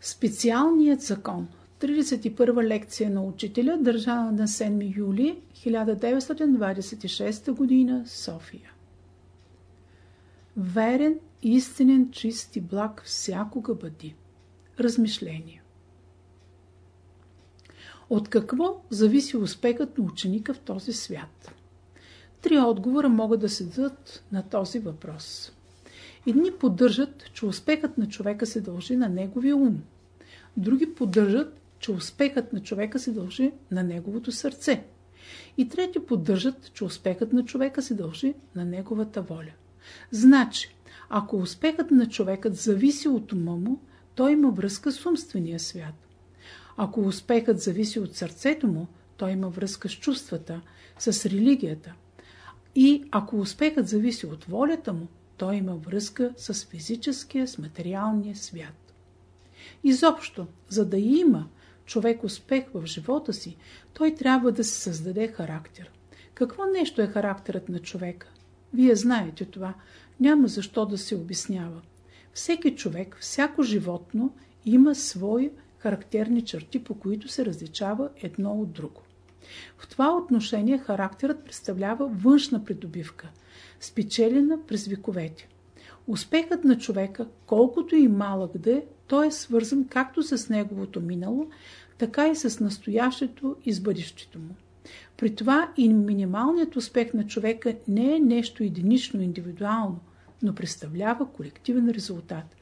Специалният закон 31 лекция на учителя държана на 7 юли 1926 г. София Верен, истинен, чист и благ всякога бъди. Размишление От какво зависи успехът на ученика в този свят? Три отговора могат да се дадат на този въпрос. Едни поддържат, че успехът на човека се дължи на неговия ум. Други поддържат, че успехът на човека се дължи на неговото сърце. И трети поддържат, че успехът на човека се дължи на неговата воля. Значи, ако успехът на човекът зависи от ума му, той има връзка с умствения свят. Ако успехът зависи от сърцето му, той има връзка с чувствата, с религията. И ако успехът зависи от волята му, той има връзка с физическия, с материалния свят. Изобщо, за да има човек успех в живота си, той трябва да се създаде характер. Какво нещо е характерът на човека? Вие знаете това. Няма защо да се обяснява. Всеки човек, всяко животно има свои характерни черти, по които се различава едно от друго. В това отношение характерът представлява външна придобивка, спечелена през вековете. Успехът на човека, колкото и малък да е, той е свързан както с неговото минало, така и с настоящето и с бъдещето му. При това и минималният успех на човека не е нещо единично, индивидуално, но представлява колективен резултат,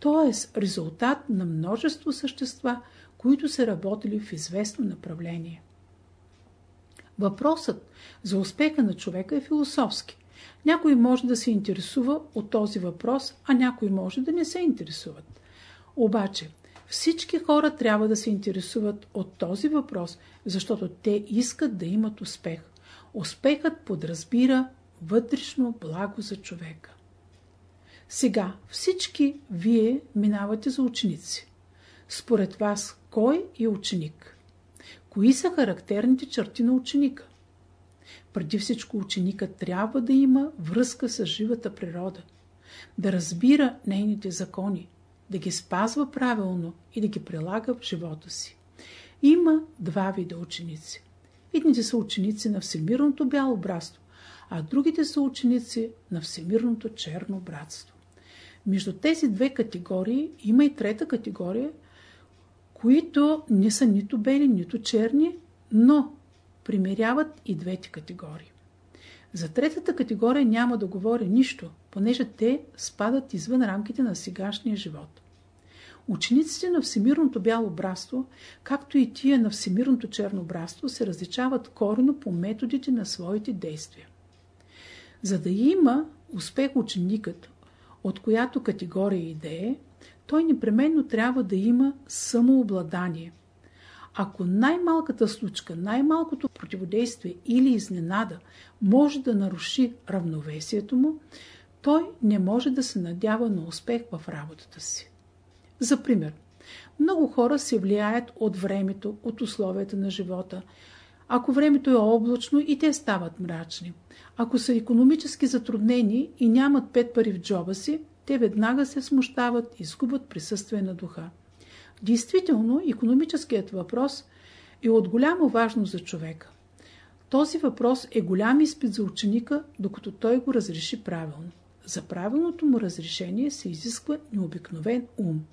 т.е. резултат на множество същества, които са работили в известно направление. Въпросът за успеха на човека е философски. Някой може да се интересува от този въпрос, а някой може да не се интересуват. Обаче, всички хора трябва да се интересуват от този въпрос, защото те искат да имат успех. Успехът подразбира вътрешно благо за човека. Сега всички вие минавате за ученици. Според вас, кой е ученик? Кои са характерните черти на ученика? Преди всичко ученика трябва да има връзка с живата природа, да разбира нейните закони, да ги спазва правилно и да ги прилага в живота си. Има два вида ученици. Едните са ученици на Всемирното бяло братство, а другите са ученици на Всемирното черно братство. Между тези две категории има и трета категория, които не са нито бели, нито черни, но примиряват и двете категории. За третата категория няма да говоря нищо, понеже те спадат извън рамките на сегашния живот. Учениците на Всемирното бяло братство, както и тия на Всемирното черно братство, се различават корено по методите на своите действия. За да има успех ученикът, от която категория идея, той непременно трябва да има самообладание. Ако най-малката случка, най-малкото противодействие или изненада може да наруши равновесието му, той не може да се надява на успех в работата си. За пример, много хора се влияят от времето, от условията на живота. Ако времето е облачно и те стават мрачни. Ако са економически затруднени и нямат пет пари в джоба си, те веднага се смущават и изгубят присъствие на духа. Действително, економическият въпрос е от голямо важност за човека. Този въпрос е голям изпит за ученика, докато той го разреши правилно. За правилното му разрешение се изисква необикновен ум.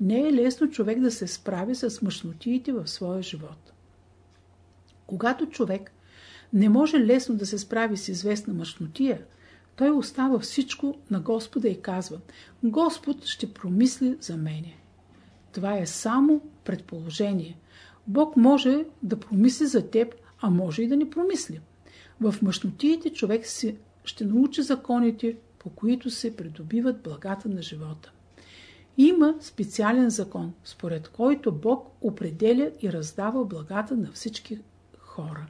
Не е лесно човек да се справи с мъжнотиите в своя живот. Когато човек не може лесно да се справи с известна мъжнотия, той остава всичко на Господа и казва Господ ще промисли за мене. Това е само предположение. Бог може да промисли за теб, а може и да не промисли. В мъжнотиите човек си ще научи законите, по които се придобиват благата на живота. Има специален закон, според който Бог определя и раздава благата на всички хора.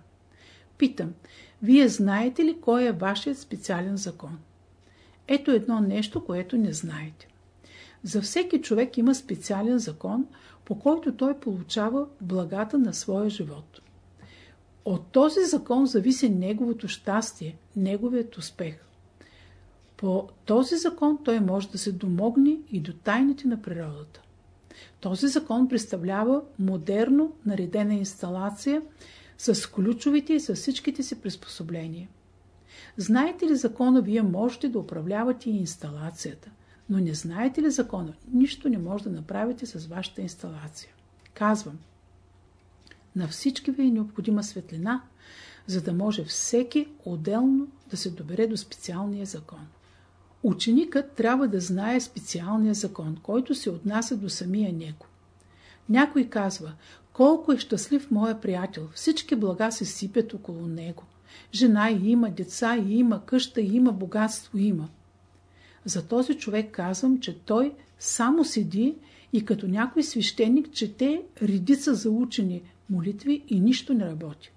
Питам, вие знаете ли кой е вашият специален закон? Ето едно нещо, което не знаете. За всеки човек има специален закон, по който той получава благата на своя живот. От този закон зависи неговото щастие, неговият успех. По този закон той може да се домогне и до тайните на природата. Този закон представлява модерно наредена инсталация с ключовите и с всичките си приспособления. Знаете ли закона, вие можете да управлявате и инсталацията, но не знаете ли закона, нищо не може да направите с вашата инсталация. Казвам, на всички ви е необходима светлина, за да може всеки отделно да се добере до специалния закон. Ученикът трябва да знае специалния закон, който се отнася до самия него. Някой казва, колко е щастлив моя приятел, всички блага се сипят около него. Жена и има, деца и има, къща има, богатство има. За този човек казвам, че той само седи и като някой свещеник чете редица заучени молитви и нищо не работи.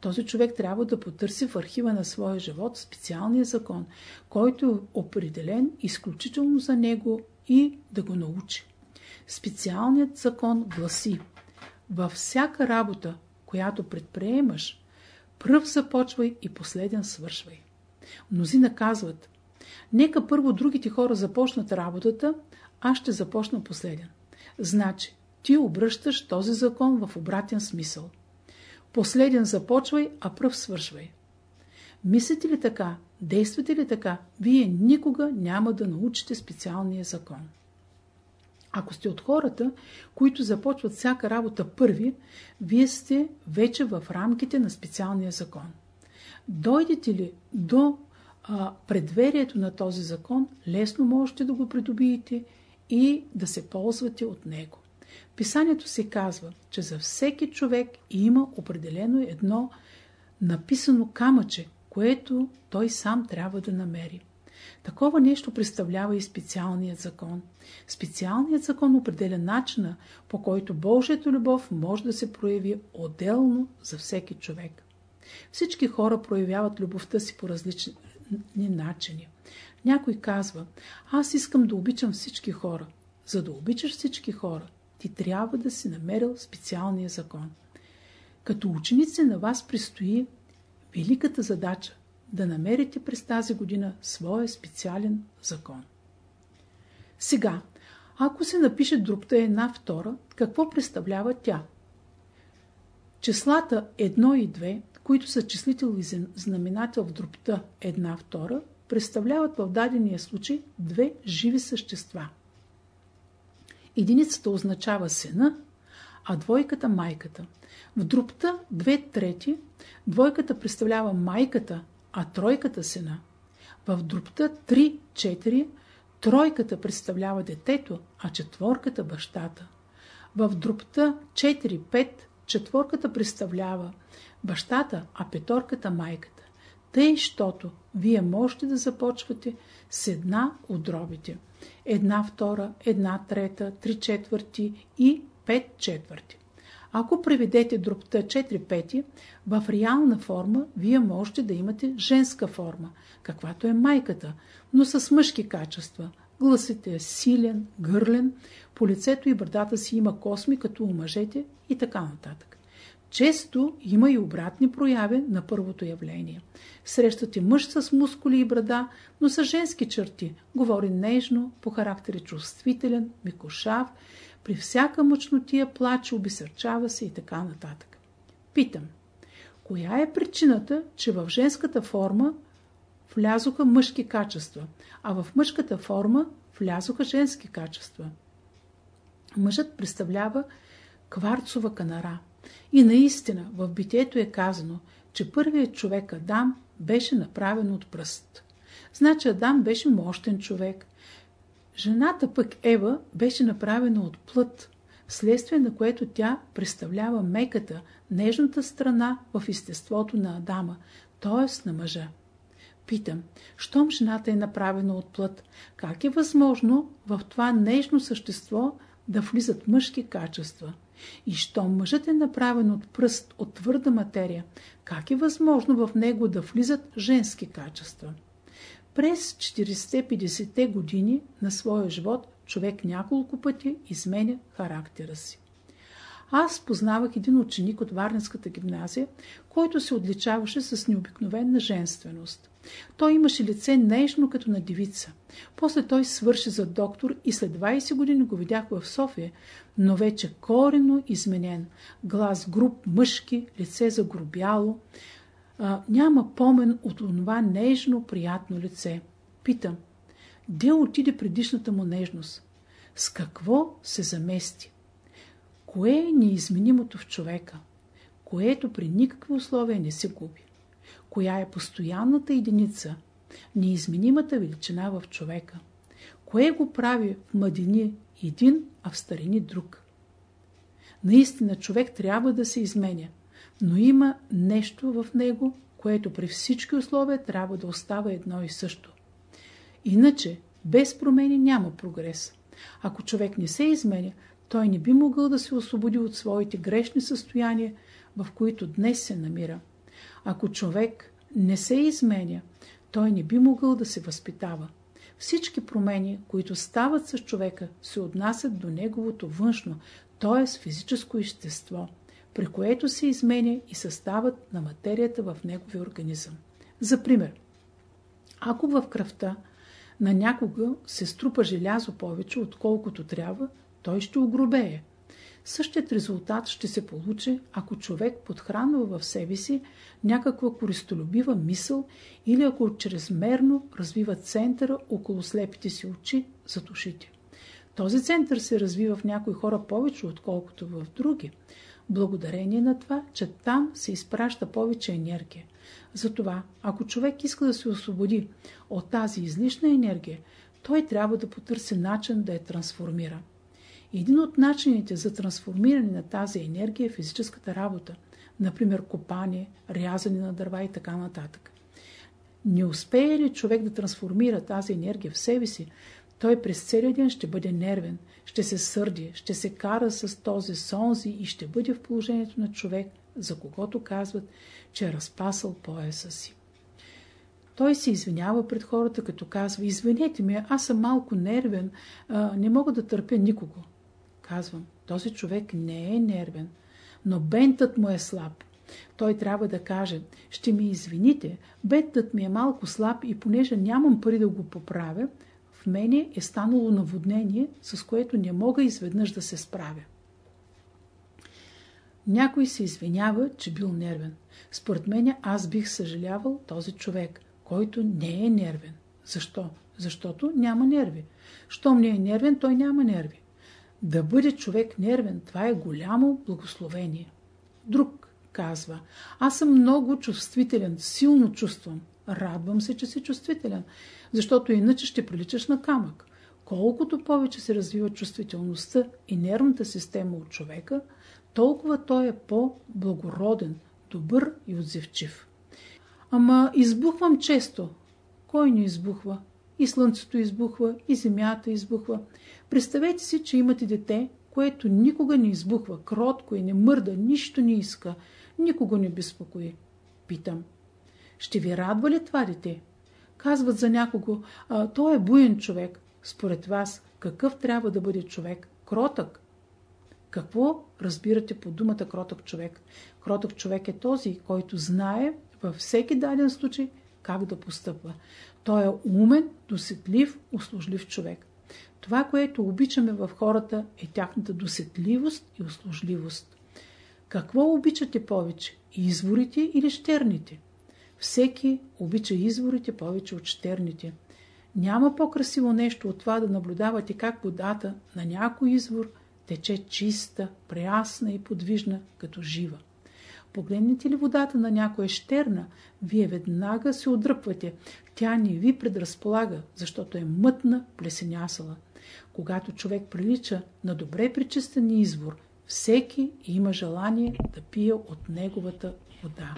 Този човек трябва да потърси в архива на своя живот специалния закон, който е определен изключително за него и да го научи. Специалният закон гласи във всяка работа, която предприемаш, пръв започвай и последен свършвай. Мнози наказват, нека първо другите хора започнат работата, аз ще започна последен. Значи, ти обръщаш този закон в обратен смисъл. Последен започвай, а пръв свършвай. Мислите ли така, действате ли така, вие никога няма да научите специалния закон. Ако сте от хората, които започват всяка работа първи, вие сте вече в рамките на специалния закон. Дойдете ли до а, предверието на този закон, лесно можете да го придобиете и да се ползвате от него. Писанието се казва, че за всеки човек има определено едно написано камъче, което той сам трябва да намери. Такова нещо представлява и специалният закон. Специалният закон определя начина, по който Божието любов може да се прояви отделно за всеки човек. Всички хора проявяват любовта си по различни начини. Някой казва, аз искам да обичам всички хора. За да обичаш всички хора, ти трябва да си намерил специалния закон. Като ученици на вас предстои великата задача да намерите през тази година своя специален закон. Сега, ако се напише друпта една втора, какво представлява тя? Числата 1 и 2, които са числител и знаменател в една втора, представляват в дадения случай две живи същества – Единицата означава сина, а двойката майката. В друпта две трети двойката представлява майката, а тройката сина. В друпта 3-4 тройката представлява детето, а четворката бащата. В друпта 4-5 четворката представлява бащата, а петорката майката. Тъй, щото вие можете да започвате с една от дробите – една втора, една трета, три четвърти и пет четвърти. Ако преведете дробта 4 пети, в реална форма вие можете да имате женска форма, каквато е майката, но с мъжки качества. Гласът е силен, гърлен, по лицето и брадата си има косми, като у мъжете и така нататък. Често има и обратни прояви на първото явление. Срещате мъж с мускули и брада, но с женски черти. Говори нежно, по характер е чувствителен, микошав, при всяка мъчнотия плаче, обесърчава се и така нататък. Питам, коя е причината, че в женската форма влязоха мъжки качества, а в мъжката форма влязоха женски качества? Мъжът представлява кварцова канара – и наистина в битието е казано, че първият човек Адам беше направен от пръст. Значи Адам беше мощен човек. Жената пък Ева беше направена от плът, вследствие на което тя представлява меката, нежната страна в естеството на Адама, т.е. на мъжа. Питам, щом жената е направена от плът, как е възможно в това нежно същество да влизат мъжки качества? И щом мъжът е направен от пръст, от твърда материя, как е възможно в него да влизат женски качества? През 40-50 години на своя живот човек няколко пъти изменя характера си. Аз познавах един ученик от Варненската гимназия, който се отличаваше с необикновена женственост. Той имаше лице нежно като на девица. После той свърши за доктор и след 20 години го видях в София, но вече корено изменен. Глас груб, мъжки, лице загрубяло. А, няма помен от това нежно, приятно лице. Питам, де отиде предишната му нежност? С какво се замести? Кое е неизменимото в човека, което при никакви условия не се губи? Коя е постоянната единица, неизменимата величина в човека? Кое го прави в младини един, а в старини друг? Наистина човек трябва да се изменя, но има нещо в него, което при всички условия трябва да остава едно и също. Иначе, без промени няма прогрес. Ако човек не се изменя, той не би могъл да се освободи от своите грешни състояния, в които днес се намира. Ако човек не се изменя, той не би могъл да се възпитава. Всички промени, които стават с човека, се отнасят до неговото външно, т.е. физическо естество, при което се изменя и съставът на материята в неговия организъм. За пример, ако в кръвта на някога се струпа желязо повече, отколкото трябва, той ще огробее. Същият резултат ще се получи, ако човек подхранва в себе си някаква користолюбива мисъл или ако чрезмерно развива центъра около слепите си очи за ушите. Този център се развива в някои хора повече, отколкото в други, благодарение на това, че там се изпраща повече енергия. Затова, ако човек иска да се освободи от тази излишна енергия, той трябва да потърси начин да я трансформира. Един от начините за трансформиране на тази енергия е физическата работа, например копание, рязане на дърва и така нататък. Не успее ли човек да трансформира тази енергия в себе си, той през целия ден ще бъде нервен, ще се сърди, ще се кара с този сонзи и ще бъде в положението на човек, за когото казват, че е разпасал пояса си. Той се извинява пред хората, като казва, извинете ме, аз съм малко нервен, не мога да търпя никого. Казвам, този човек не е нервен, но бентът му е слаб. Той трябва да каже, ще ми извините, бентът ми е малко слаб и понеже нямам пари да го поправя, в мене е станало наводнение, с което не мога изведнъж да се справя. Някой се извинява, че бил нервен. Според мен аз бих съжалявал този човек, който не е нервен. Защо? Защото няма нерви. Щом не е нервен, той няма нерви. Да бъде човек нервен, това е голямо благословение. Друг казва, аз съм много чувствителен, силно чувствам. Радвам се, че си чувствителен, защото иначе ще приличаш на камък. Колкото повече се развива чувствителността и нервната система от човека, толкова той е по-благороден, добър и отзивчив. Ама избухвам често. Кой не избухва? И слънцето избухва, и земята избухва. Представете си, че имате дете, което никога не избухва, кротко и не мърда, нищо не иска, никого не безпокои. Питам, ще ви радва ли това дете? Казват за някого, а, той е буен човек. Според вас, какъв трябва да бъде човек? Кротък. Какво разбирате по думата кротък човек? Кротък човек е този, който знае във всеки даден случай как да постъпва. Той е умен, досетлив, услужлив човек. Това, което обичаме в хората е тяхната досетливост и услужливост. Какво обичате повече? Изворите или щерните? Всеки обича изворите повече от щерните. Няма по-красиво нещо от това да наблюдавате как водата на някой извор тече чиста, прясна и подвижна, като жива. Погледнете ли водата на някоя щерна, вие веднага се отдръпвате. Тя не ви предразполага, защото е мътна, плесенясала. Когато човек прилича на добре причистен извор, всеки има желание да пие от неговата вода.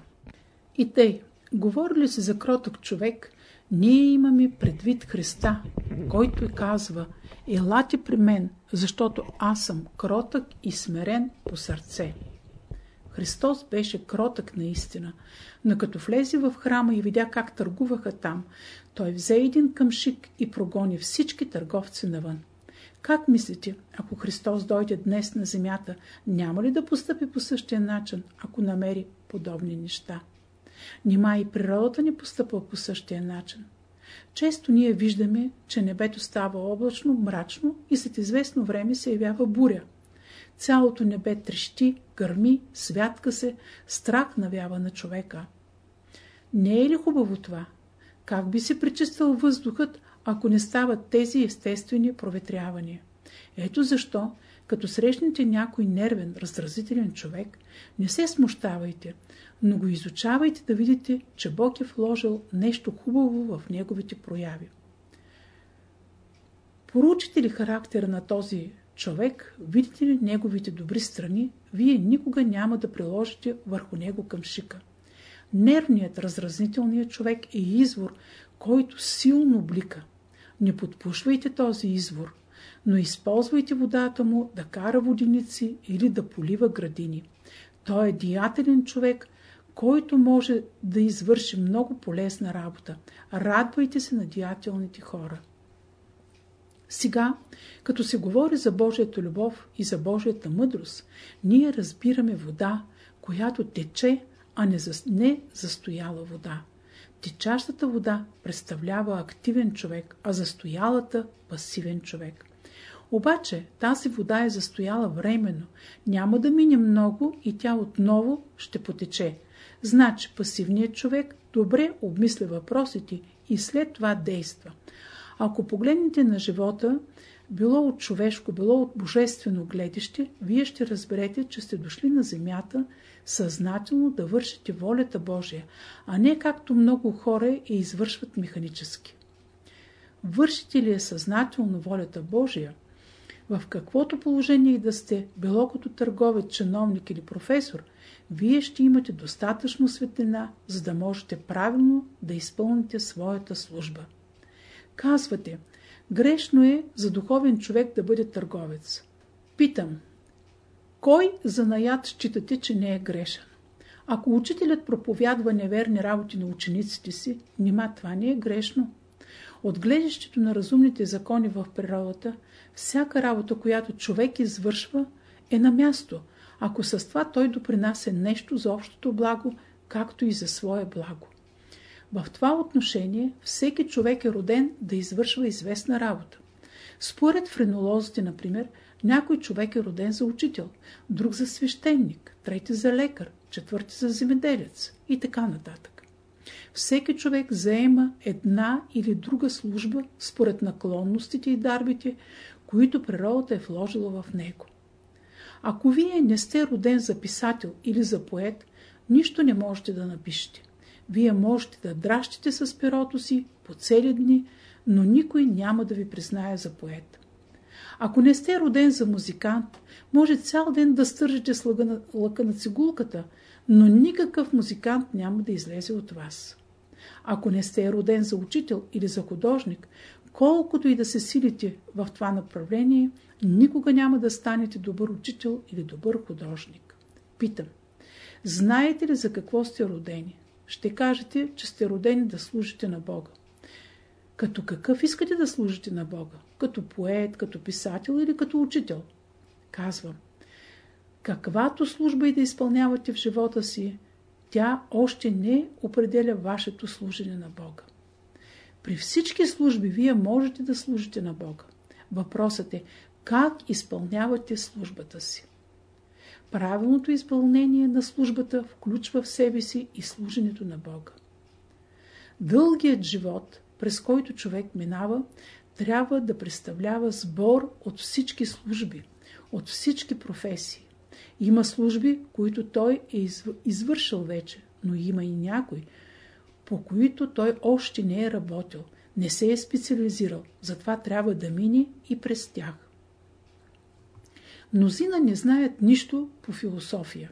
И тъй, говорили се за кротък човек, ние имаме предвид Христа, който казва Елате при мен, защото аз съм кротък и смирен по сърце. Христос беше кротък наистина, но като влезе в храма и видя как търгуваха там, той взе един къмшик и прогони всички търговци навън. Как мислите, ако Христос дойде днес на земята, няма ли да постъпи по същия начин, ако намери подобни неща? Нима и природата ни постъпва по същия начин. Често ние виждаме, че небето става облачно, мрачно и след известно време се явява буря. Цялото небе трещи, гърми, святка се, страх навява на човека. Не е ли хубаво това? Как би се пречиствал въздухът, ако не стават тези естествени проветрявания? Ето защо, като срещнете някой нервен, раздразителен човек, не се смущавайте, но го изучавайте да видите, че Бог е вложил нещо хубаво в неговите прояви. Поручите ли характера на този човек, видите ли неговите добри страни, вие никога няма да приложите върху него към шика. Нервният, разразнителният човек е извор, който силно блика. Не подпушвайте този извор, но използвайте водата му да кара воденици или да полива градини. Той е диятелен човек, който може да извърши много полезна работа. Радвайте се на диятелните хора. Сега, като се говори за Божията любов и за Божията мъдрост, ние разбираме вода, която тече, а не, за, не застояла вода. Течащата вода представлява активен човек, а застоялата – пасивен човек. Обаче тази вода е застояла временно, няма да мине много и тя отново ще потече. Значи пасивният човек добре обмисля въпросите и след това действа. Ако погледнете на живота, било от човешко, било от божествено гледище, вие ще разберете, че сте дошли на земята съзнателно да вършите волята Божия, а не както много хора я извършват механически. Вършите ли е съзнателно волята Божия, в каквото положение и да сте, било като търговец, чиновник или професор, вие ще имате достатъчно светлина, за да можете правилно да изпълните своята служба. Казвате, грешно е за духовен човек да бъде търговец. Питам, кой занаят считате, че не е грешен? Ако учителят проповядва неверни работи на учениците си, нима това не е грешно. От гледащето на разумните закони в природата, всяка работа, която човек извършва, е на място, ако с това той допринася нещо за общото благо, както и за свое благо. В това отношение всеки човек е роден да извършва известна работа. Според френолозите, например, някой човек е роден за учител, друг за свещеник, трети за лекар, четвърти за земеделец и така нататък. Всеки човек заема една или друга служба според наклонностите и дарбите, които природата е вложила в него. Ако вие не сте роден за писател или за поет, нищо не можете да напишете. Вие можете да дращите с перото си по цели дни, но никой няма да ви признае за поет. Ако не сте роден за музикант, може цял ден да стържите с лъка на, лъка на цигулката, но никакъв музикант няма да излезе от вас. Ако не сте роден за учител или за художник, колкото и да се силите в това направление, никога няма да станете добър учител или добър художник. Питам, знаете ли за какво сте родени? Ще кажете, че сте родени да служите на Бога. Като какъв искате да служите на Бога? Като поет, като писател или като учител? Казвам, каквато служба и да изпълнявате в живота си, тя още не определя вашето служене на Бога. При всички служби вие можете да служите на Бога. Въпросът е как изпълнявате службата си. Правилното изпълнение на службата включва в себе си и служенето на Бога. Дългият живот, през който човек минава, трябва да представлява сбор от всички служби, от всички професии. Има служби, които той е извършил вече, но има и някои, по които той още не е работил, не се е специализирал, затова трябва да мине и през тях. Мнозина не знаят нищо по философия.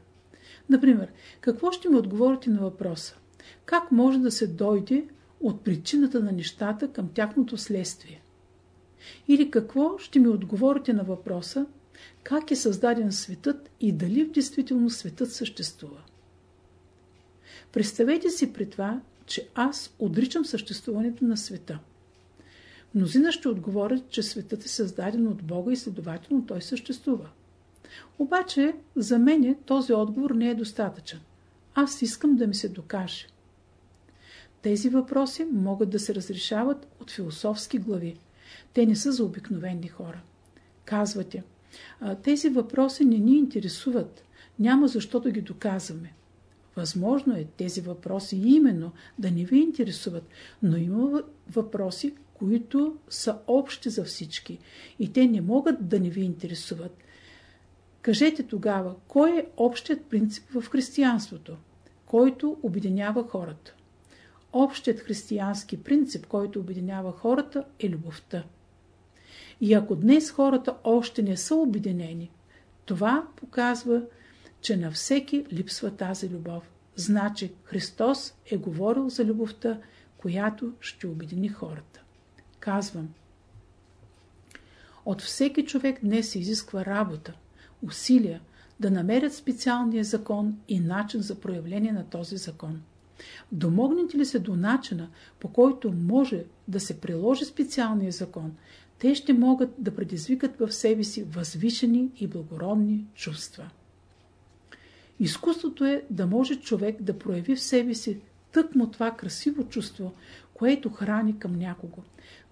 Например, какво ще ми отговорите на въпроса? Как може да се дойде от причината на нещата към тяхното следствие? Или какво ще ми отговорите на въпроса как е създаден светът и дали в действително светът съществува? Представете си при това, че аз отричам съществуването на света. Мнозина ще отговорят, че светът е създаден от Бога и следователно той съществува. Обаче за мене този отговор не е достатъчен. Аз искам да ми се докаже. Тези въпроси могат да се разрешават от философски глави. Те не са за обикновени хора. Казвате, тези въпроси не ни интересуват, няма защо да ги доказваме. Възможно е тези въпроси именно да не ви интересуват, но има въпроси, които са общи за всички и те не могат да не ви интересуват. Кажете тогава, кой е общият принцип в християнството, който обединява хората? Общият християнски принцип, който обединява хората, е любовта. И ако днес хората още не са обединени, това показва, че на всеки липсва тази любов. Значи Христос е говорил за любовта, която ще обедини хората. Казвам, от всеки човек днес се изисква работа, усилия да намерят специалния закон и начин за проявление на този закон. Домогнете ли се до начина, по който може да се приложи специалния закон, те ще могат да предизвикат в себе си възвишени и благородни чувства. Изкуството е да може човек да прояви в себе си тъкмо това красиво чувство, което храни към някого.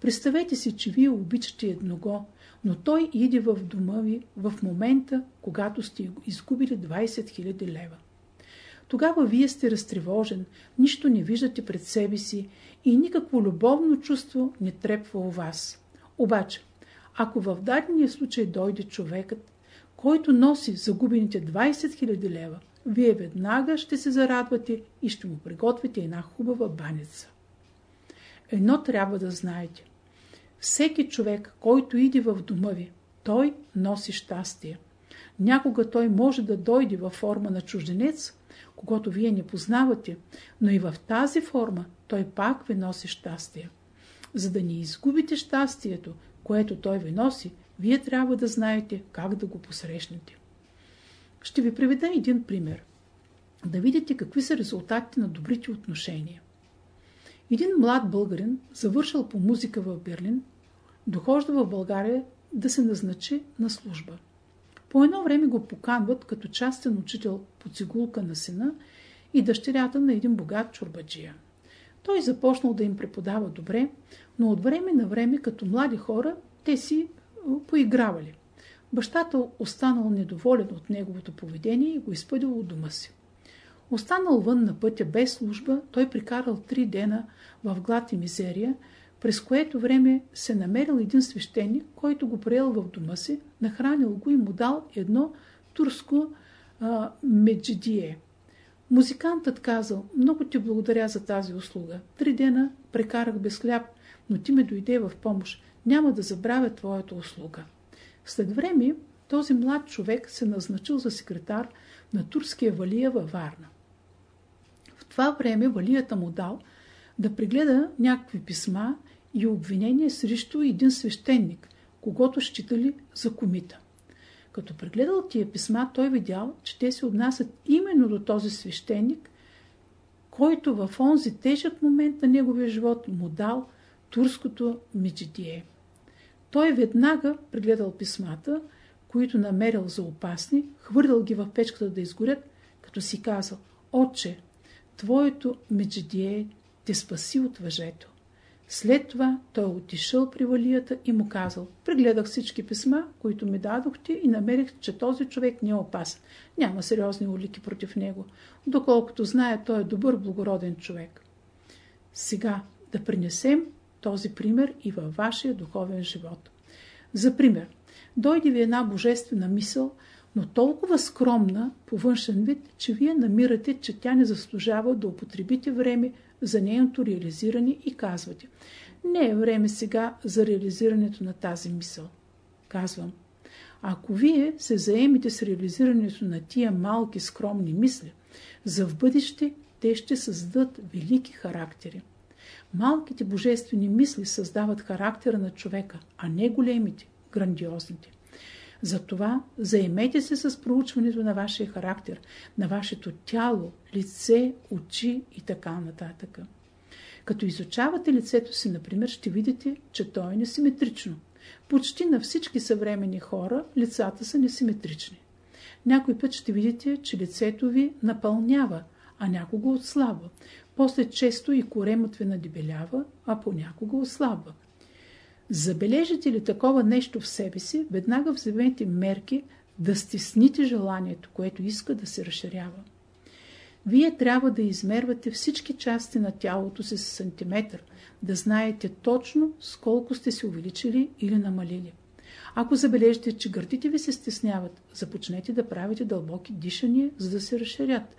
Представете си, че вие обичате едного, но той иде в дома ви в момента, когато сте изгубили 20 000 лева. Тогава вие сте разтревожен, нищо не виждате пред себе си и никакво любовно чувство не трепва у вас. Обаче, ако в дадения случай дойде човекът, който носи загубените 20 000 лева, вие веднага ще се зарадвате и ще му приготвите една хубава баница. Едно трябва да знаете. Всеки човек, който иде в дома ви, той носи щастие. Някога той може да дойде във форма на чужденец, когато вие не познавате, но и в тази форма той пак ви носи щастие. За да не изгубите щастието, което той ви носи, вие трябва да знаете как да го посрещнете. Ще ви приведа един пример. Да видите какви са резултатите на добрите отношения. Един млад българин, завършил по музика в Берлин, дохожда в България да се назначи на служба. По едно време го поканват като частен учител по цигулка на сина и дъщерята на един богат чурбаджия. Той започнал да им преподава добре, но от време на време, като млади хора, те си поигравали. Бащата останал недоволен от неговото поведение и го изпъдил от дома си. Останал вън на пътя без служба, той прикарал три дена в глад и мизерия, през което време се намерил един свещеник, който го приел в дома си, нахранил го и му дал едно турско а, меджидие. Музикантът казал, много ти благодаря за тази услуга. Три дена прекарах без хляб, но ти ме дойде в помощ. Няма да забравя твоята услуга. След време този млад човек се назначил за секретар на турския валия във Варна. Това време валията му дал да прегледа някакви писма и обвинения срещу един свещеник, когато считали за комита. Като прегледал тия писма, той видял, че те се отнасят именно до този свещеник, който в онзи тежък момент на неговия живот му дал турското меджидие. Той веднага прегледал писмата, които намерил за опасни, хвърлял ги в печката да изгорят, като си казал, Отче, Твоето меджидие те спаси от въжето. След това той отишъл при валията и му казал, прегледах всички писма, които ми дадохте и намерих, че този човек не е опасен. Няма сериозни улики против него. Доколкото знае, той е добър, благороден човек. Сега да принесем този пример и във вашия духовен живот. За пример, дойде ви една божествена мисъл, но толкова скромна по външен вид, че вие намирате, че тя не заслужава да употребите време за нейното реализиране и казвате не е време сега за реализирането на тази мисъл. Казвам, ако вие се заемите с реализирането на тия малки скромни мисли, за в бъдеще те ще създадат велики характери. Малките божествени мисли създават характера на човека, а не големите, грандиозните. Затова заемете се с проучването на вашия характер, на вашето тяло, лице, очи и така нататък. Като изучавате лицето си, например, ще видите, че то е несиметрично. Почти на всички съвремени хора лицата са несиметрични. Някой път ще видите, че лицето ви напълнява, а някога отслабва. После често и коремът ви надебелява, а понякога ослабва. Забележите ли такова нещо в себе си, веднага вземете мерки да стесните желанието, което иска да се разширява. Вие трябва да измервате всички части на тялото си с сантиметър, да знаете точно с колко сте се увеличили или намалили. Ако забележите, че гърдите ви се стесняват, започнете да правите дълбоки дишания, за да се разширят.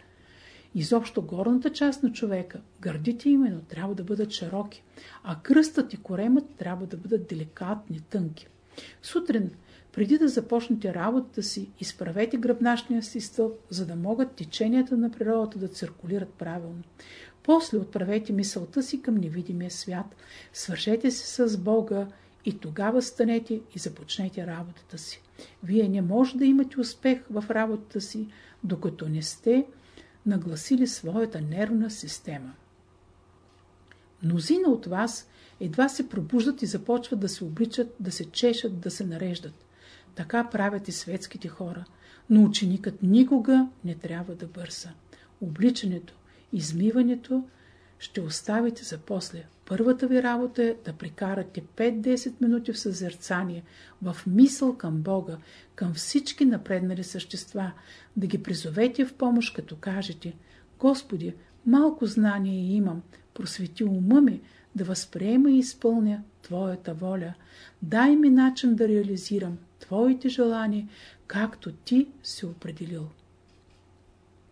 Изобщо горната част на човека, гърдите именно, трябва да бъдат широки, а кръстът и коремът трябва да бъдат деликатни, тънки. Сутрин, преди да започнете работата си, изправете гръбначния си стълб, за да могат теченията на природата да циркулират правилно. После отправете мисълта си към невидимия свят, свършете се с Бога и тогава станете и започнете работата си. Вие не може да имате успех в работата си, докато не сте нагласили своята нервна система. Мнозина от вас едва се пробуждат и започват да се обличат, да се чешат, да се нареждат. Така правят и светските хора, но ученикът никога не трябва да бърза. Обличането, измиването ще оставите за после. Първата ви работа е да прикарате 5-10 минути в съзерцание, в мисъл към Бога, към всички напреднали същества, да ги призовете в помощ, като кажете Господи, малко знание имам, просвети ума ми, да възприема и изпълня Твоята воля. Дай ми начин да реализирам Твоите желания, както Ти си определил.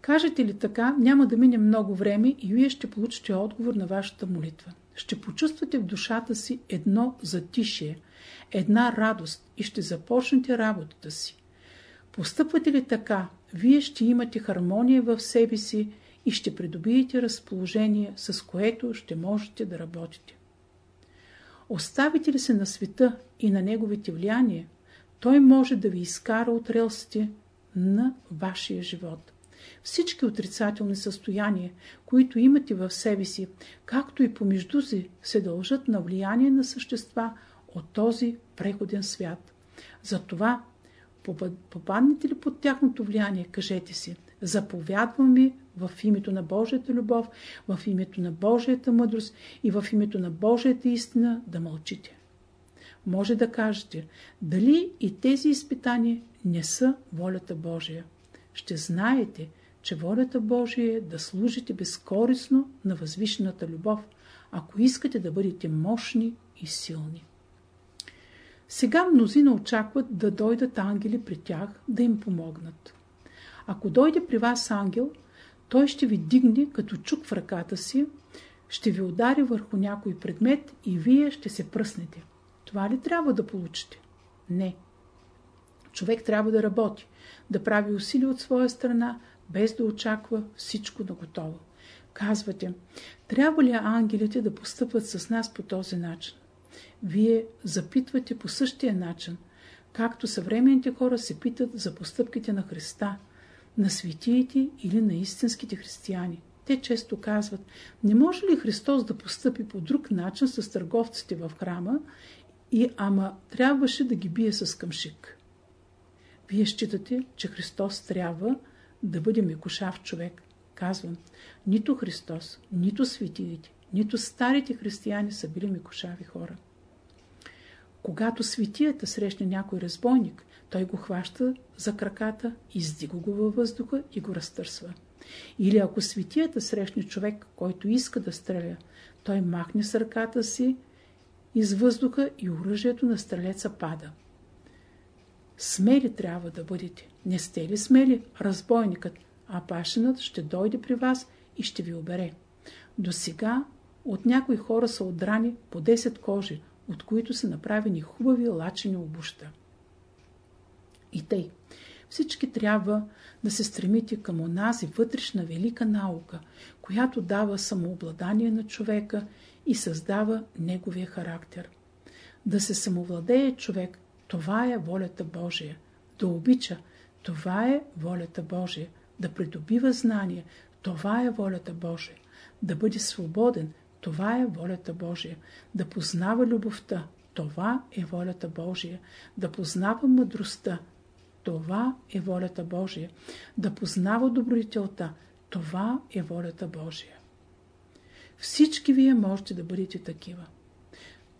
Кажете ли така, няма да мине много време и вие ще получите отговор на вашата молитва. Ще почувствате в душата си едно затишие, една радост и ще започнете работата си. Постъпвате ли така, вие ще имате хармония в себе си и ще придобиете разположение, с което ще можете да работите. Оставите ли се на света и на неговите влияния, той може да ви изкара от релсите на вашия живот. Всички отрицателни състояния, които имате в себе си, както и помежду си, се дължат на влияние на същества от този преходен свят. Затова, попаднете ли под тяхното влияние, кажете си, заповядвам ви в името на Божията любов, в името на Божията мъдрост и в името на Божията истина да мълчите. Може да кажете, дали и тези изпитания не са волята Божия. Ще знаете, че волята Божия е да служите безкорисно на възвишената любов, ако искате да бъдете мощни и силни. Сега мнозина очакват да дойдат ангели при тях да им помогнат. Ако дойде при вас ангел, той ще ви дигне като чук в ръката си, ще ви удари върху някой предмет и вие ще се пръснете. Това ли трябва да получите? Не. Човек трябва да работи, да прави усилия от своя страна, без да очаква всичко на готово. Казвате, трябва ли ангелите да постъпват с нас по този начин? Вие запитвате по същия начин, както съвременните хора се питат за постъпките на Христа, на светиите или на истинските християни. Те често казват, не може ли Христос да постъпи по друг начин с търговците в храма и ама трябваше да ги бие с къмшик. Вие считате, че Христос трябва да бъде мекошав човек. Казвам, нито Христос, нито светиите, нито старите християни са били мекошави хора. Когато светията срещне някой разбойник, той го хваща за краката, издига го във въздуха и го разтърсва. Или ако светията срещне човек, който иска да стреля, той махне с ръката си из въздуха и оръжието на стрелеца пада. Смели трябва да бъдете. Не сте ли смели, разбойникът, а пашенът ще дойде при вас и ще ви обере. До сега от някои хора са отдрани по 10 кожи, от които са направени хубави лачени обуща. И тъй, всички трябва да се стремите към онази вътрешна велика наука, която дава самообладание на човека и създава неговия характер. Да се самовладее човек, това е волята Божия. Да обича, това е волята Божия. Да придобива знания, това е волята Божия. Да бъде свободен, Това е волята Божия. Да познава любовта. Това е волята Божия. Да познава мъдростта. Това е волята Божия. Да познава добродетелта. Това е волята Божия. Всички вие можете да бъдете такива.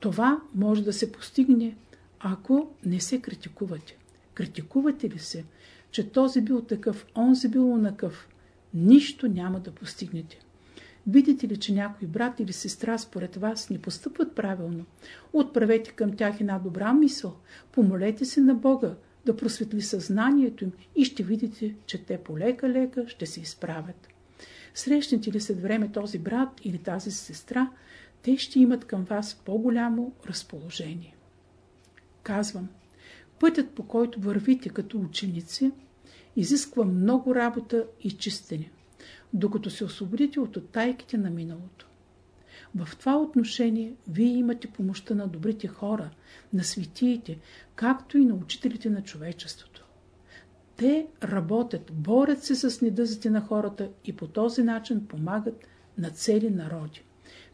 Това може да се постигне, ако не се критикувате. Критикувате ли се, че този бил такъв, онзи бил онакъв, нищо няма да постигнете. Видите ли, че някой брат или сестра според вас не постъпват правилно, отправете към тях една добра мисъл, помолете се на Бога да просветли съзнанието им и ще видите, че те полека-лека ще се изправят. Срещнете ли след време този брат или тази сестра, те ще имат към вас по-голямо разположение. Казвам, пътят по който вървите като ученици изисква много работа и чистене, докато се освободите от оттайките на миналото. В това отношение вие имате помощта на добрите хора, на светиите, както и на учителите на човечеството. Те работят, борят се с недъзите на хората и по този начин помагат на цели народи.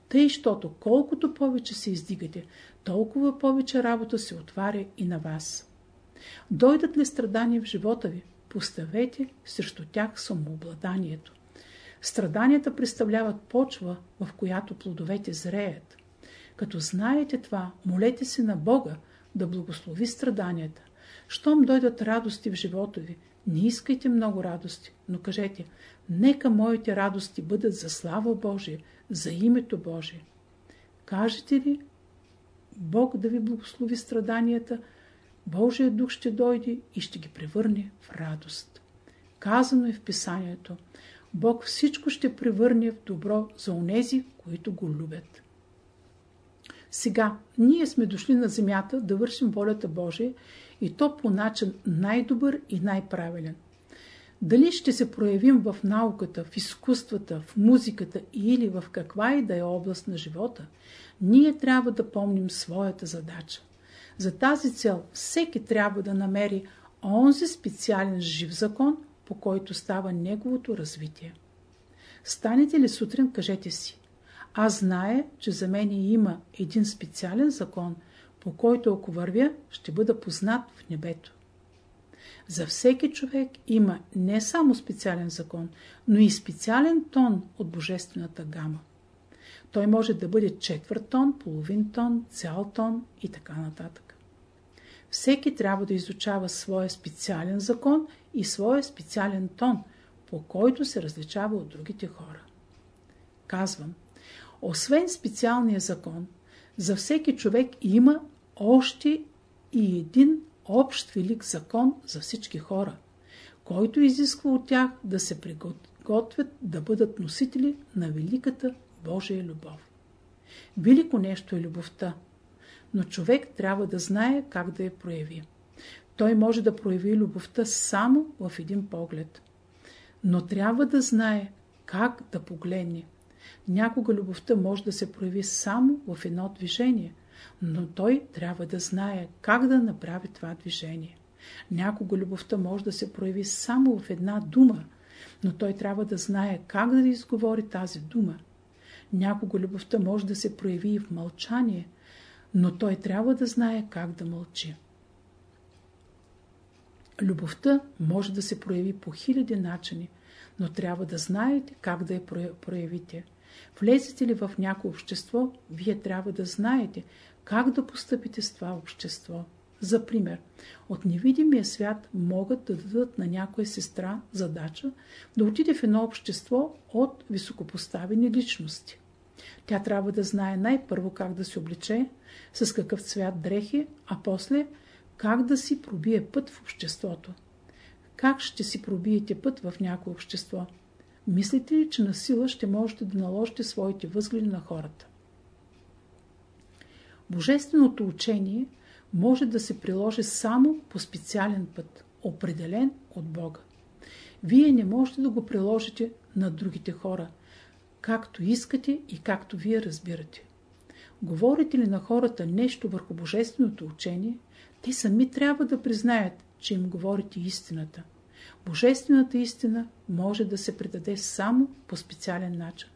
Тъй, щото колкото повече се издигате, толкова повече работа се отваря и на вас. Дойдат ли страдания в живота ви, поставете срещу тях самообладанието. Страданията представляват почва, в която плодовете зреят. Като знаете това, молете се на Бога да благослови страданията. Щом дойдат радости в живота ви, не искайте много радости, но кажете, нека моите радости бъдат за слава Божия, за името Божие. Кажете ли Бог да ви благослови страданията, Божия дух ще дойде и ще ги превърне в радост. Казано е в писанието, Бог всичко ще превърне в добро за онези, които го любят. Сега, ние сме дошли на земята да вършим волята Божия и то по начин най-добър и най-правилен. Дали ще се проявим в науката, в изкуствата, в музиката или в каква и да е област на живота, ние трябва да помним своята задача. За тази цел всеки трябва да намери онзи специален жив закон, по който става неговото развитие. Станете ли сутрин, кажете си, аз знае, че за мен има един специален закон, по който ако вървя, ще бъда познат в небето. За всеки човек има не само специален закон, но и специален тон от божествената гама. Той може да бъде четвърт тон, половин тон, цял тон и така нататък. Всеки трябва да изучава своя специален закон и своя специален тон, по който се различава от другите хора. Казвам, освен специалния закон, за всеки човек има още и един общ велик закон за всички хора, който изисква от тях да се приготвят да бъдат носители на великата Божия любов. Велико нещо е любовта, но човек трябва да знае как да я прояви. Той може да прояви любовта само в един поглед. Но трябва да знае как да погледне. Някога любовта може да се прояви само в едно движение – но той трябва да знае как да направи това движение. Някога любовта може да се прояви само в една дума, но той трябва да знае как да изговори тази дума. Някога любовта може да се прояви и в мълчание, но той трябва да знае как да мълчи. Любовта може да се прояви по хиляди начини, но трябва да знаете как да я проявите. Влезете ли в някое общество, вие трябва да знаете как да постъпите с това общество. За пример, от невидимия свят могат да дадат на някоя сестра задача да отиде в едно общество от високопоставени личности. Тя трябва да знае най-първо как да се обличе, с какъв цвят дрехи, а после как да си пробие път в обществото. Как ще си пробиете път в някое общество? Мислите ли, че на сила ще можете да наложите своите възгледи на хората? Божественото учение може да се приложи само по специален път, определен от Бога. Вие не можете да го приложите на другите хора, както искате и както вие разбирате. Говорите ли на хората нещо върху Божественото учение, те сами трябва да признаят, че им говорите истината. Божествената истина може да се предаде само по специален начин.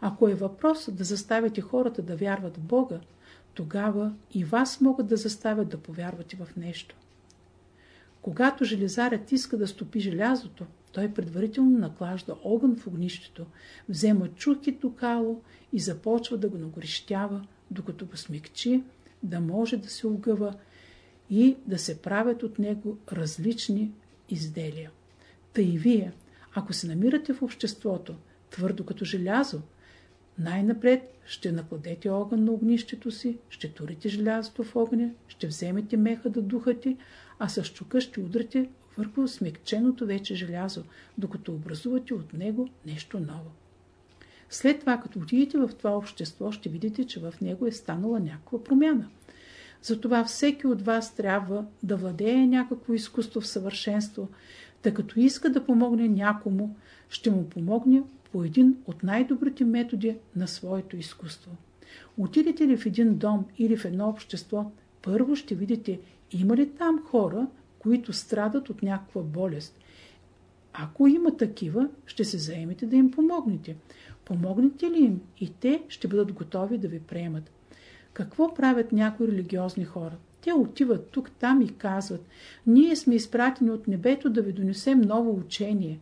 Ако е въпрос да заставите хората да вярват в Бога, тогава и вас могат да заставят да повярвате в нещо. Когато железарят иска да стопи желязото, той предварително наклажда огън в огнището, взема чухито кало и започва да го нагорещява, докато го смекчи, да може да се огъва и да се правят от него различни изделия. Та и вие, ако се намирате в обществото, твърдо като желязо, най-напред ще накладете огън на огнището си, ще турите желязото в огъня, ще вземете меха да духате, а с чука ще удрите върху смекченото вече желязо, докато образувате от него нещо ново. След това, като отидете в това общество, ще видите, че в него е станала някаква промяна. Затова всеки от вас трябва да владее някакво изкуство в съвършенство, тъй като иска да помогне някому, ще му помогне по един от най-добрите методи на своето изкуство. Отидете ли в един дом или в едно общество, първо ще видите има ли там хора, които страдат от някаква болест. Ако има такива, ще се заемете да им помогнете. Помогнете ли им и те ще бъдат готови да ви приемат. Какво правят някои религиозни хора? Те отиват тук, там и казват, ние сме изпратени от небето да ви донесем ново учение.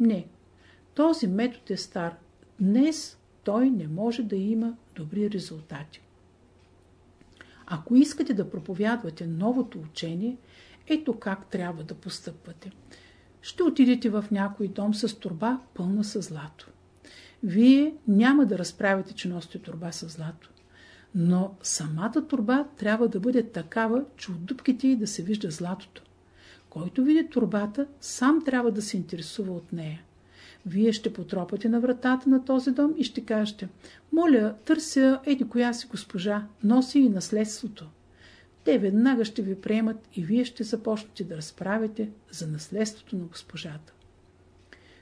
Не, този метод е стар. Днес той не може да има добри резултати. Ако искате да проповядвате новото учение, ето как трябва да постъпвате. Ще отидете в някой дом с турба пълна с злато. Вие няма да разправите, че носите турба с злато. Но самата турба трябва да бъде такава, че от дупките й да се вижда златото. Който види турбата, сам трябва да се интересува от нея. Вие ще потропате на вратата на този дом и ще кажете Моля, търся еди коя си госпожа, носи и наследството. Те веднага ще ви приемат и вие ще започнете да разправите за наследството на госпожата.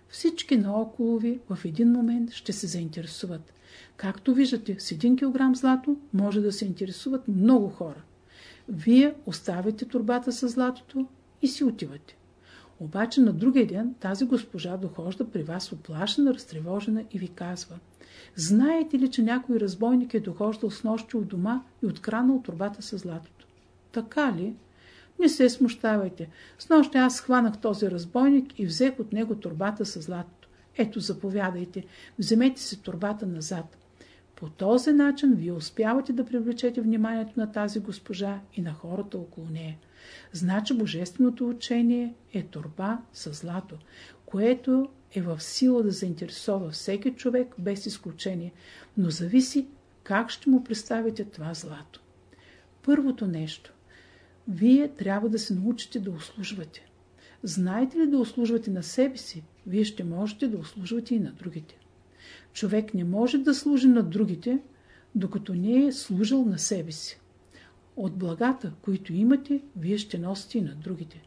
Всички наоколо ви в един момент ще се заинтересуват. Както виждате, с 1 кг злато може да се интересуват много хора. Вие оставяте турбата с златото и си отивате. Обаче на другия ден тази госпожа дохожда при вас оплашена, разтревожена и ви казва Знаете ли, че някой разбойник е дохождал с нощи от дома и откранал турбата с златото? Така ли? Не се смущавайте. С нощи аз хванах този разбойник и взех от него турбата с златото. Ето, заповядайте, вземете си турбата назад. По този начин вие успявате да привлечете вниманието на тази госпожа и на хората около нея. Значи божественото учение е турба с злато, което е в сила да заинтересова всеки човек без изключение, но зависи как ще му представите това злато. Първото нещо. Вие трябва да се научите да услужвате. Знаете ли да услужвате на себе си, вие ще можете да услужвате и на другите. Човек не може да служи на другите, докато не е служил на себе си. От благата, които имате, вие ще носите и на другите.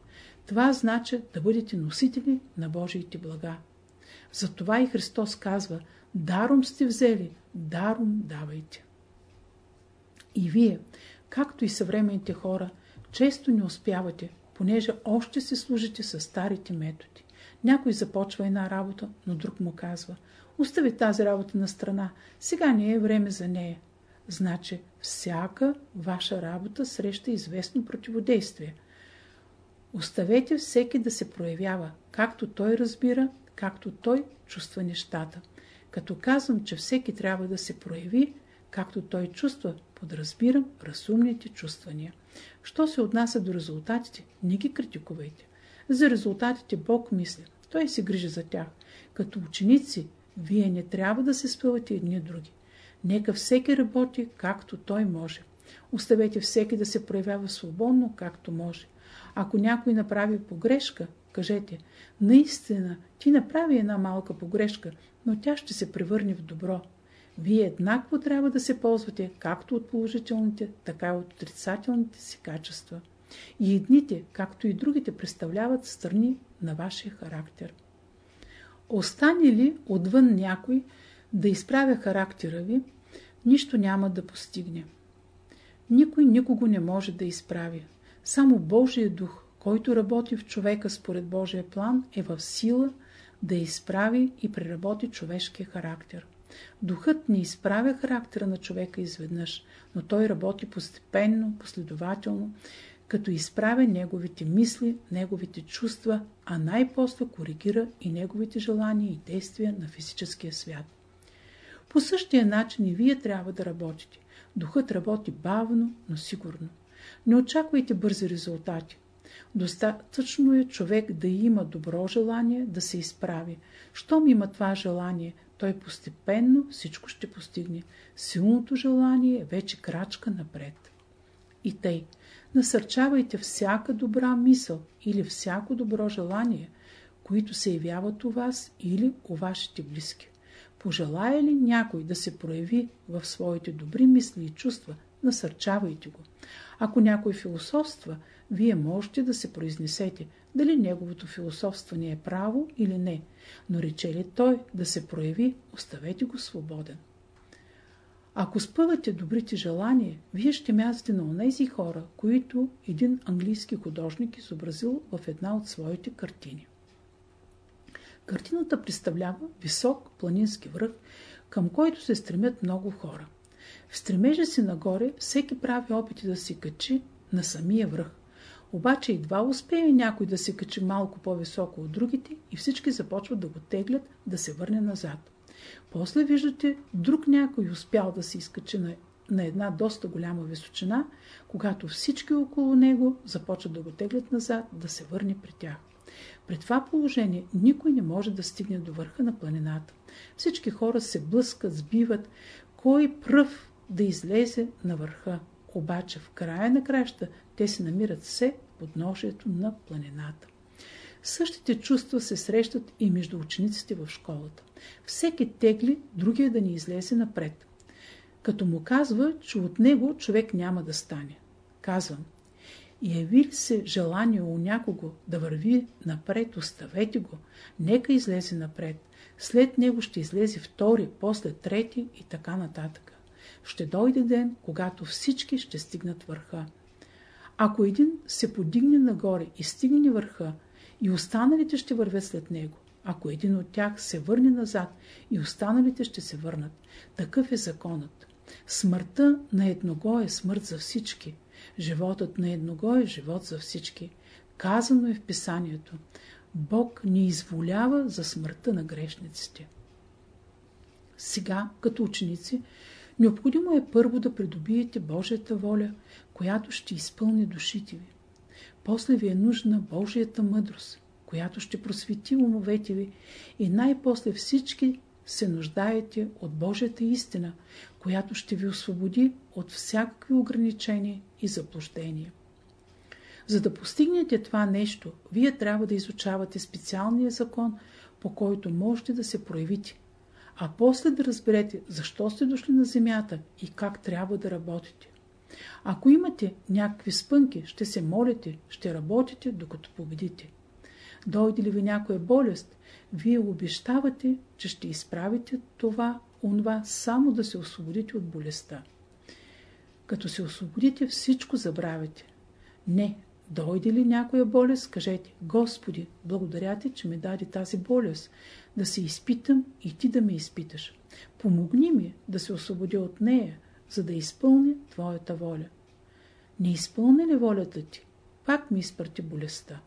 Това значи да бъдете носители на Божиите блага. Затова и Христос казва, даром сте взели, даром давайте. И вие, както и съвременните хора, често не успявате, понеже още се служите с старите методи. Някой започва една работа, но друг му казва, остави тази работа на страна, сега не е време за нея. Значи, всяка ваша работа среща известно противодействие. Оставете всеки да се проявява, както той разбира, както той чувства нещата. Като казвам, че всеки трябва да се прояви, както той чувства, подразбирам разумните чувствания. Що се отнася до резултатите, не ги критикувайте. За резултатите Бог мисли, Той се грижи за тях. Като ученици, вие не трябва да се спъвате едни други. Нека всеки работи както той може. Оставете всеки да се проявява свободно както може. Ако някой направи погрешка, кажете, наистина ти направи една малка погрешка, но тя ще се превърне в добро. Вие еднакво трябва да се ползвате както от положителните, така и от отрицателните си качества. И едните, както и другите, представляват страни на вашия характер. Остане ли отвън някой да изправя характера ви, нищо няма да постигне. Никой никого не може да изправи. Само Божия дух, който работи в човека според Божия план, е в сила да изправи и преработи човешкия характер. Духът не изправя характера на човека изведнъж, но той работи постепенно, последователно, като изправя неговите мисли, неговите чувства, а най-после коригира и неговите желания и действия на физическия свят. По същия начин и вие трябва да работите. Духът работи бавно, но сигурно. Не очаквайте бързи резултати. Достатъчно е човек да има добро желание да се изправи. Щом има това желание, той постепенно всичко ще постигне. Силното желание е вече крачка напред. И тъй, насърчавайте всяка добра мисъл или всяко добро желание, които се явяват у вас или у вашите близки. Пожелая ли някой да се прояви в своите добри мисли и чувства, насърчавайте го. Ако някой философства, вие можете да се произнесете дали неговото философстване е право или не, но рече ли той да се прояви, оставете го свободен. Ако спъвате добрите желания, вие ще мязате на онези хора, които един английски художник изобразил в една от своите картини. Картината представлява висок планински връх, към който се стремят много хора. В стремежа си нагоре всеки прави опити да се качи на самия връх. Обаче едва успее някой да се качи малко по-високо от другите и всички започват да го теглят да се върне назад. После виждате друг някой успял да се изкачи на, на една доста голяма височина, когато всички около него започват да го теглят назад да се върне при тях. При това положение никой не може да стигне до върха на планината. Всички хора се блъскат, сбиват, кой пръв да излезе на върха. Обаче в края на краща те се намират все под ножието на планината. Същите чувства се срещат и между учениците в школата. Всеки тегли другия да ни излезе напред. Като му казва, че от него човек няма да стане. Казвам, яви ли се желание у някого да върви напред, оставете го, нека излезе напред. След него ще излезе втори, после трети и така нататък. Ще дойде ден, когато всички ще стигнат върха. Ако един се подигне нагоре и стигне върха, и останалите ще вървят след него. Ако един от тях се върне назад, и останалите ще се върнат. Такъв е законът. Смъртта на едного е смърт за всички. Животът на едного е живот за всички. Казано е в писанието. Бог ни изволява за смъртта на грешниците. Сега, като ученици, необходимо е първо да придобиете Божията воля, която ще изпълни душите ви. После ви е нужна Божията мъдрост, която ще просвети умовете ви и най-после всички се нуждаете от Божията истина, която ще ви освободи от всякакви ограничения и заблуждения. За да постигнете това нещо, вие трябва да изучавате специалния закон, по който можете да се проявите, а после да разберете защо сте дошли на земята и как трябва да работите. Ако имате някакви спънки, ще се молите, ще работите, докато победите. Дойде ли ви някоя болест, вие обещавате, че ще изправите това, онова, само да се освободите от болестта. Като се освободите, всичко забравяте. Не, дойде ли някоя болест, кажете, Господи, благодаря ти, че ми даде тази болест, да се изпитам и ти да ме изпиташ. Помогни ми да се освободя от нея, за да изпълня Твоята воля. Не изпълни ли волята ти, пак ми изпрати болестта.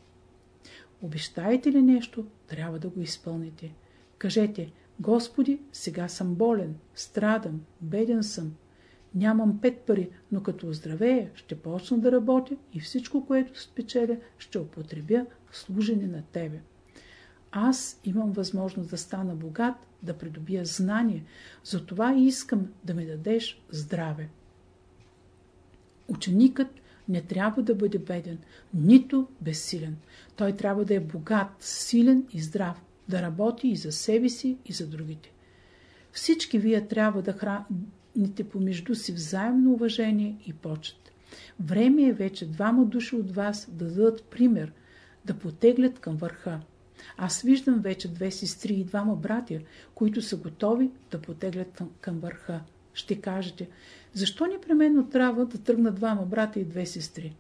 Обещаете ли нещо, трябва да го изпълните. Кажете, Господи, сега съм болен, страдам, беден съм, нямам пет пари, но като оздравея, ще почна да работя и всичко, което спечеля, ще употребя в служене на Тебе. Аз имам възможност да стана богат, да придобия знание, затова искам да ми дадеш здраве. Ученикът не трябва да бъде беден, нито безсилен. Той трябва да е богат, силен и здрав, да работи и за себе си, и за другите. Всички вие трябва да храните помежду си взаимно уважение и почет. Време е вече двама души от вас да дадат пример, да потеглят към върха. Аз виждам вече две сестри и двама братя, които са готови да потеглят към върха. Ще кажете, защо непременно трябва да тръгнат двама брата и две сестри?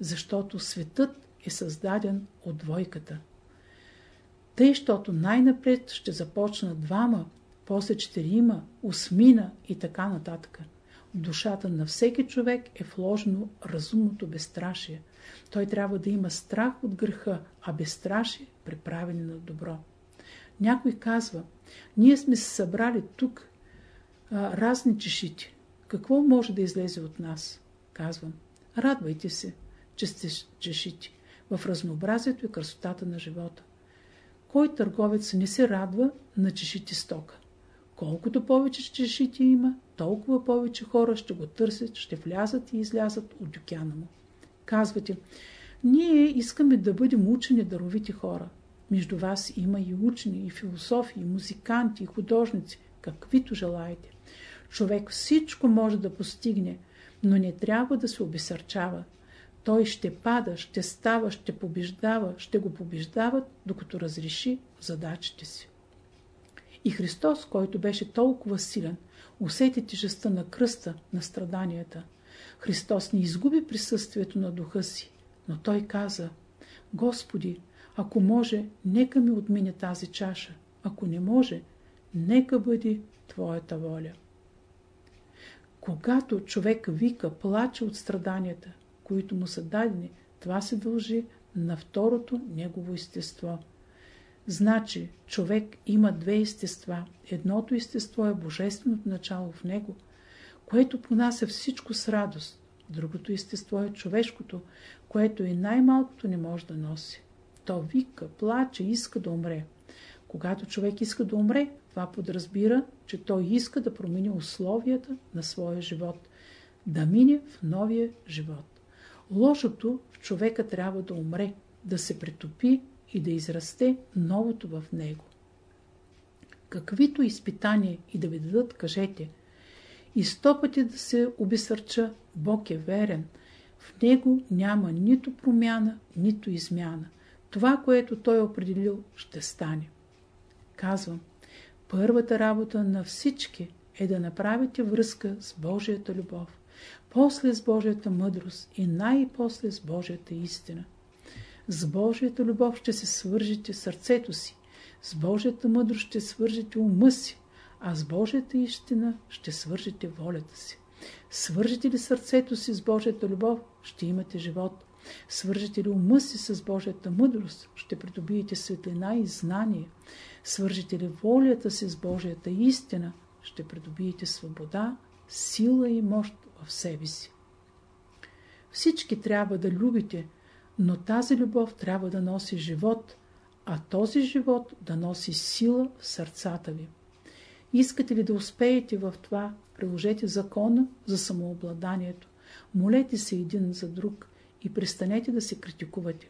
Защото светът е създаден от двойката. Тъй, щото най-напред ще започнат двама, после четирима, осмина и така нататък. В душата на всеки човек е вложено разумното безстрашие. Той трябва да има страх от греха, а безстрашие при на добро. Някой казва, ние сме се събрали тук а, разни чешити. Какво може да излезе от нас? Казвам, радвайте се, че сте чешити в разнообразието и красотата на живота. Кой търговец не се радва на чешити стока? Колкото повече чешити има, толкова повече хора ще го търсят, ще влязат и излязат от океана му. Казвате, ние искаме да бъдем учени даровити хора. Между вас има и учени, и философи, и музиканти, и художници, каквито желаете. Човек всичко може да постигне, но не трябва да се обесърчава. Той ще пада, ще става, ще побеждава, ще го побеждават, докато разреши задачите си. И Христос, който беше толкова силен, усети тежестта на кръста, на страданията. Христос не изгуби присъствието на духа си, но Той каза, Господи, ако може, нека ми отмине тази чаша. Ако не може, нека бъде Твоята воля. Когато човек вика, плаче от страданията, които му са дадени, това се дължи на второто негово естество. Значи, човек има две естества. Едното естество е божественото начало в него, което понася всичко с радост. Другото естество е човешкото, което и най-малкото не може да носи. То вика, плаче, иска да умре. Когато човек иска да умре, това подразбира, че той иска да промени условията на своя живот, да мине в новия живот. Лошото в човека трябва да умре, да се претопи и да израсте новото в него. Каквито изпитания и да ви дадат, кажете, и сто пъти да се обесърча, Бог е верен, в него няма нито промяна, нито измяна. Това, което Той е определил, ще стане. Казвам, първата работа на всички е да направите връзка с Божията любов, после с Божията мъдрост и най-после с Божията истина. С Божията любов ще се свържите сърцето си, с Божията мъдрост ще свържете ума си, а с Божията истина ще свържете волята си. Свържете ли сърцето си с Божията любов, ще имате живот. Свържете ли ума си с Божията мъдрост, ще придобиете светлина и знание. Свържете ли волята си с Божията истина, ще придобиете свобода, сила и мощ в себе си. Всички трябва да любите, но тази любов трябва да носи живот, а този живот да носи сила в сърцата ви. Искате ли да успеете в това, приложете закона за самообладанието. Молете се един за друг и престанете да се критикувате.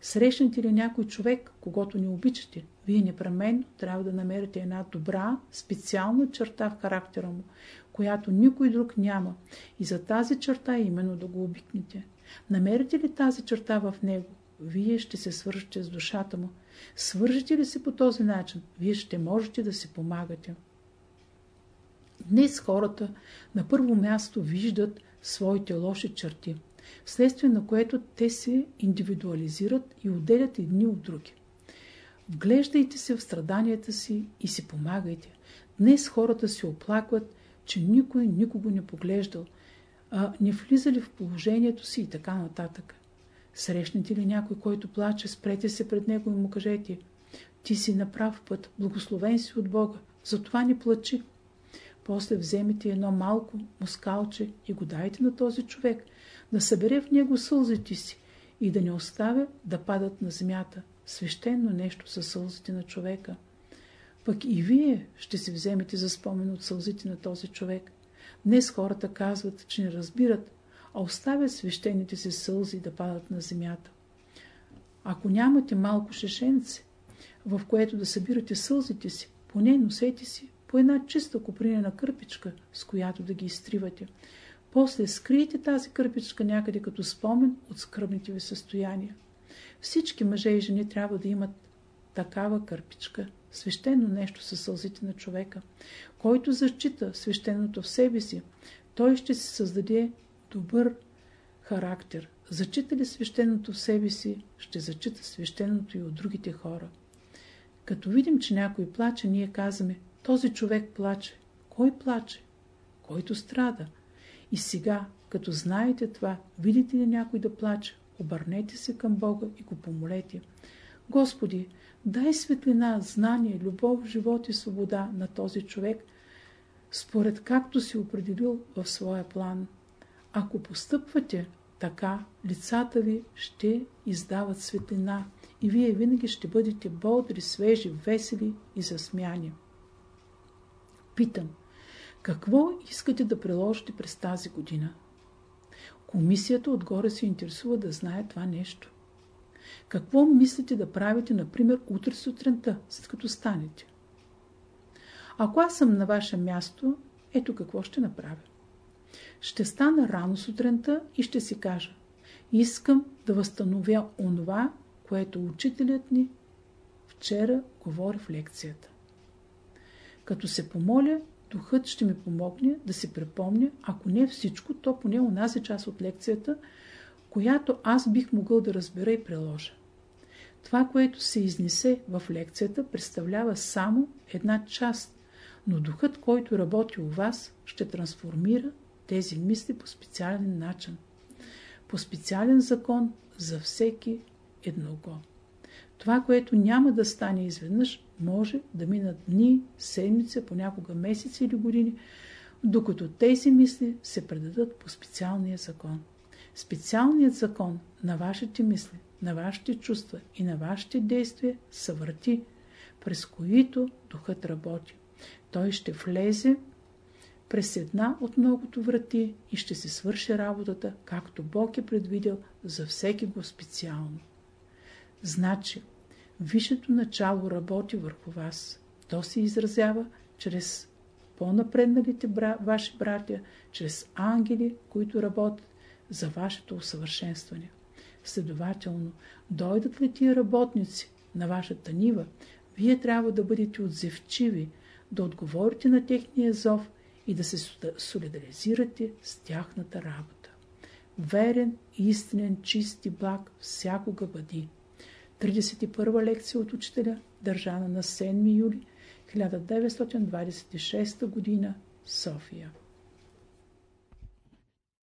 Срещнете ли някой човек, когато не обичате, вие непременно трябва да намерите една добра, специална черта в характера му, която никой друг няма и за тази черта именно да го обикнете. Намерите ли тази черта в него, вие ще се свържете с душата му. Свържете ли се по този начин, вие ще можете да си помагате. Днес хората на първо място виждат своите лоши черти, вследствие на което те се индивидуализират и отделят едни от други. Вглеждайте се в страданията си и си помагайте. Днес хората се оплакват, че никой никого не поглеждал, а не влизали в положението си и така нататък. Срещнете ли някой, който плаче, спрете се пред него и му кажете Ти си на прав път, благословен си от Бога, затова не плачи. После вземете едно малко мускалче и го дайте на този човек, да събере в него сълзите си и да не оставя да падат на земята. Свещено нещо са сълзите на човека. Пък и вие ще се вземете за спомен от сълзите на този човек. Днес хората казват, че не разбират, а оставят свещените си сълзи да падат на земята. Ако нямате малко шешенце, в което да събирате сълзите си, поне носете си по една чиста купринена кърпичка, с която да ги изтривате. После скрийте тази кърпичка някъде като спомен от скръбните ви състояния. Всички мъже и жени трябва да имат такава кърпичка, свещено нещо със сълзите на човека. Който зачита свещеното в себе си, той ще си създаде добър характер. Зачита ли свещеното в себе си, ще зачита свещеното и от другите хора. Като видим, че някой плаче, ние казваме, Този човек плаче. Кой плаче? Който страда. И сега, като знаете това, видите ли някой да плаче, обърнете се към Бога и го помолете. Господи, дай светлина, знание, любов, живот и свобода на този човек, според както си определил в своя план. Ако постъпвате така, лицата ви ще издават светлина и вие винаги ще бъдете бодри, свежи, весели и засмяни. Питам, какво искате да приложите през тази година? Комисията отгоре се интересува да знае това нещо. Какво мислите да правите, например, утре сутринта, след като станете? Ако аз съм на ваше място, ето какво ще направя. Ще стана рано сутринта и ще си кажа искам да възстановя онова, което учителят ни вчера говори в лекцията. Като се помоля, духът ще ми помогне да се припомня, ако не всичко, то поне унази част от лекцията, която аз бих могъл да разбера и приложа. Това, което се изнесе в лекцията, представлява само една част, но духът, който работи у вас, ще трансформира тези мисли по специален начин. По специален закон за всеки едного. Това, което няма да стане изведнъж, може да минат дни, седмици, понякога месеци или години, докато тези мисли се предадат по специалния закон. Специалният закон на вашите мисли, на вашите чувства и на вашите действия са врати, през които духът работи. Той ще влезе през една от многото врати и ще се свърши работата, както Бог е предвидел за всеки го специално. Значи, висшето начало работи върху вас. То се изразява чрез по-напредналите бра... ваши братя, чрез ангели, които работят за вашето усъвършенстване. Следователно, дойдат ли тия работници на вашата нива, вие трябва да бъдете отзевчиви, да отговорите на техния зов и да се солидаризирате с тяхната работа. Верен, истинен, чист и благ всякога бъди. 31 лекция от учителя, държана на 7 юли 1926 г. София.